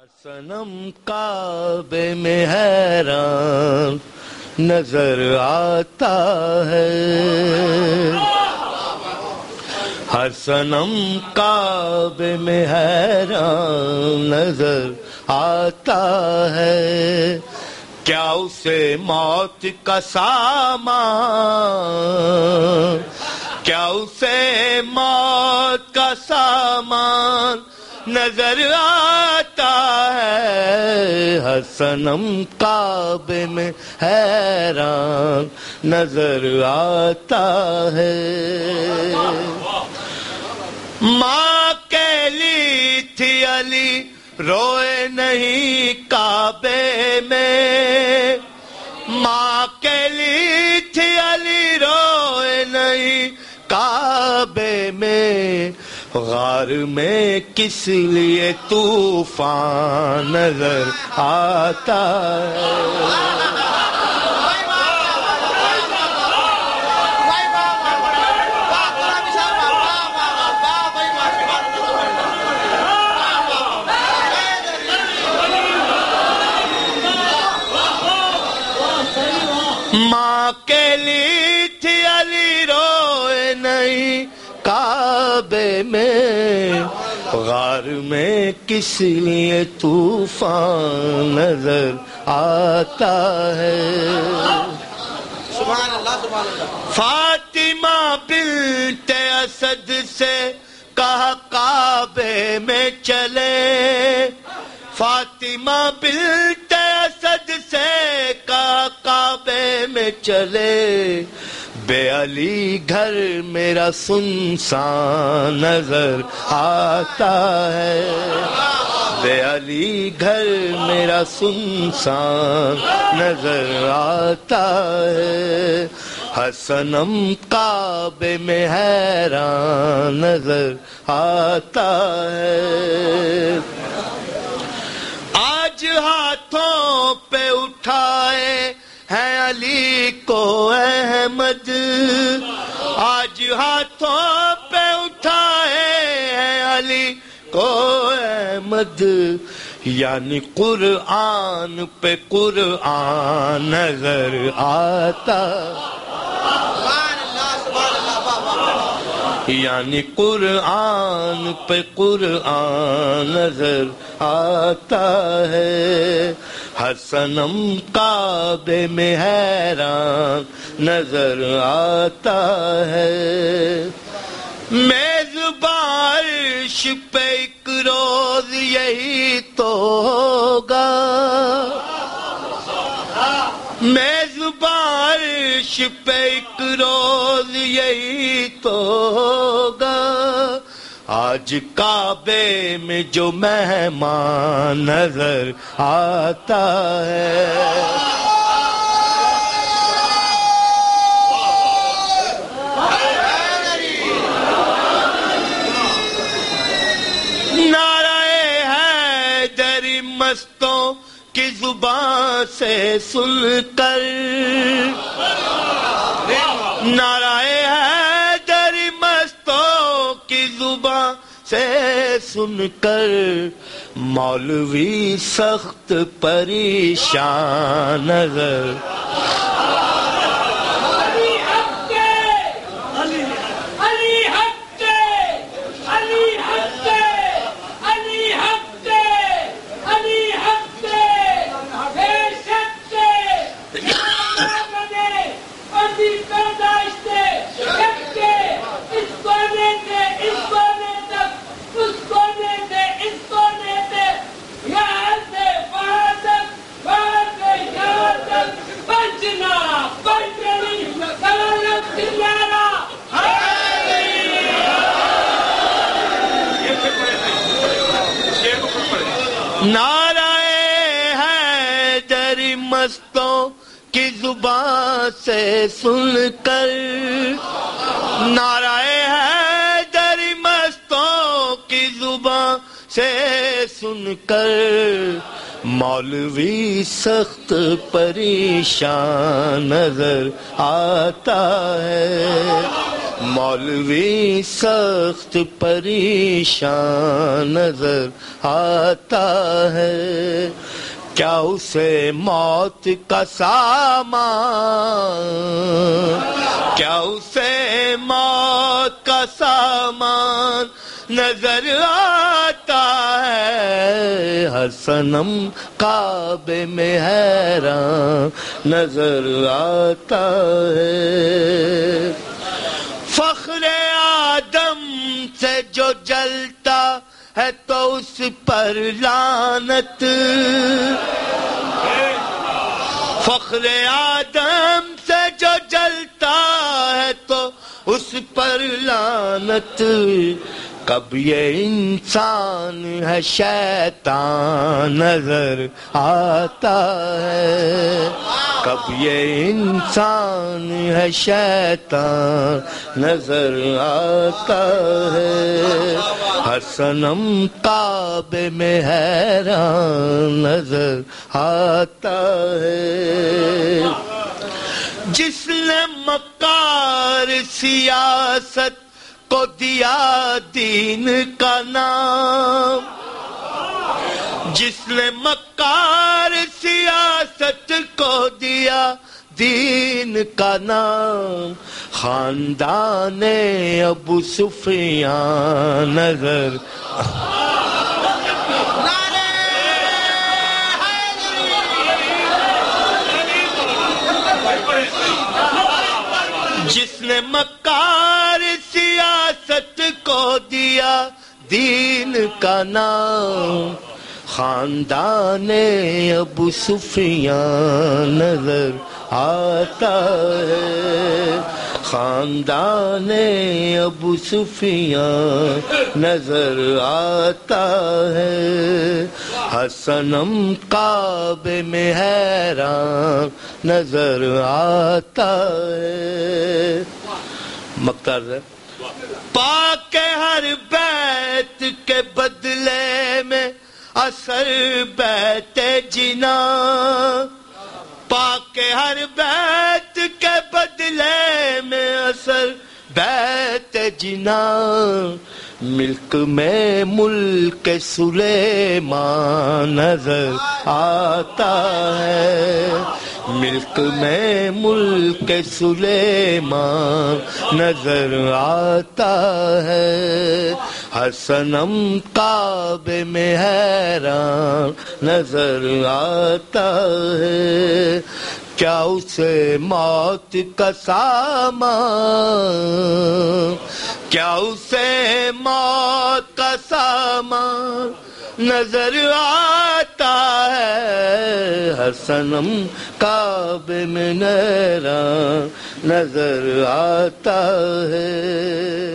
سنم کعبے میں حیران نظر آتا ہے۔ ہر سنم کعبے میں حیران نظر آتا ہے۔ کیا اسے موت کا سامان، کیا اسے موت کا سامان نظر آتا ہے، حسنم کعبے میں حیران نظر آتا ہے۔ ماں کہلی تھی علی، روئے نہیں کعبے میں۔ غار میں کس لیے طوفان نظر آتا ماں کے لی میں غار میں کس لیے طوفان نظر آتا ہے؟ سبحان اللہ سبحان اللہ۔ فاطمہ بنت اسد سے کہا کعبے میں چلے۔ فاطمہ بنت اسد سے کہا کعبے میں چلے۔ بے علی گھر میرا سنسان نظر آتا ہے۔ بے علی گھر میرا سنسان نظر آتا ہے۔ حسنم کعبے میں حیران نظر آتا ہے۔ آج ہاتھوں پہ اٹھائے ہیں علی کو احمد۔ آج ہاتھوں پہ اٹھائے ہیں علی کو احمد۔ یعنی قرآن پہ قرآن نظر آتا۔ یعنی قرآن پہ قرآن نظر آتا ہے۔ حسنم کعبے میں حیران نظر آتا ہے۔ میز بارش پہ ایک روز یہی تو ہوگا۔ میز بارش پہ ایک روز یہی تو ہوگا۔ آج کعبے میں جو مہمان نظر آتا ہے۔ نعرہ مستوں کی زبان سے سن کر سے سن کر مولوی سخت پریشان نظر علی حق علی علی حق علی حق علی حق علی حق بے شک بنے اسی پیدائش سے شک کے اس کونے سے اس کونے تک اس کونے سے اس کونے سے یہاں سے وہاں تک وہاں سے یہاں تک پنچنا پنچنی سلالت کنارا نعرہ حیدر مستوں کی زبان سے سن کر نعرہ حیدر مستوں کی زبان سے سن کر مولوی سخت پریشان نظر آتا ہے۔ مولوی سخت پریشان نظر آتا ہے۔ کیا اسے موت کا سامان، کیا اسے موت کا سامان نظر آتا ہے۔ حسنم کعبے میں حیران نظر آتا ہے فخر آدم سے جو جلتا ہے تو اس پر لانت فخر آدم سے جو جلتا ہے تو اس پر لانت کب یہ انسان ہے شیطان نظر آتا ہے۔ کب یہ انسان ہے شیطان نظر آتا ہے۔ حسنم کعبے میں حیران نظر آتا ہے۔ جس نے مکار سیاست کو دیا دین کا نام، جس نے مکار سیاست کو دیا دین کا نام۔ خاندان ابو سفیان نظر۔ جس نے مکار سیاست کو دیا دین کا نام۔ خاندان ابو سفیان نظر آتا ہے۔ خاندان ابو سفیان نظر آتا ہے۔ حسنم کعبے میں حیران نظر آتا ہے۔ مختار پاک ہر بیت کے بدلے میں۔ اثر بیت جنا۔ پاک ہر بیت کے بدلے میں اثر بیت جنا۔ ملک میں ملک سلیمان نظر آتا ہے۔ ملک میں ملک سلیمان نظر آتا ہے۔ حسنم کعبے میں حیران نظر آتا ہے۔ کیا اسے موت کا سامان؟ کیا اسے موت کا سامان نظر آتا ہے؟ حسنم کعبے میں نیران نظر آتا ہے۔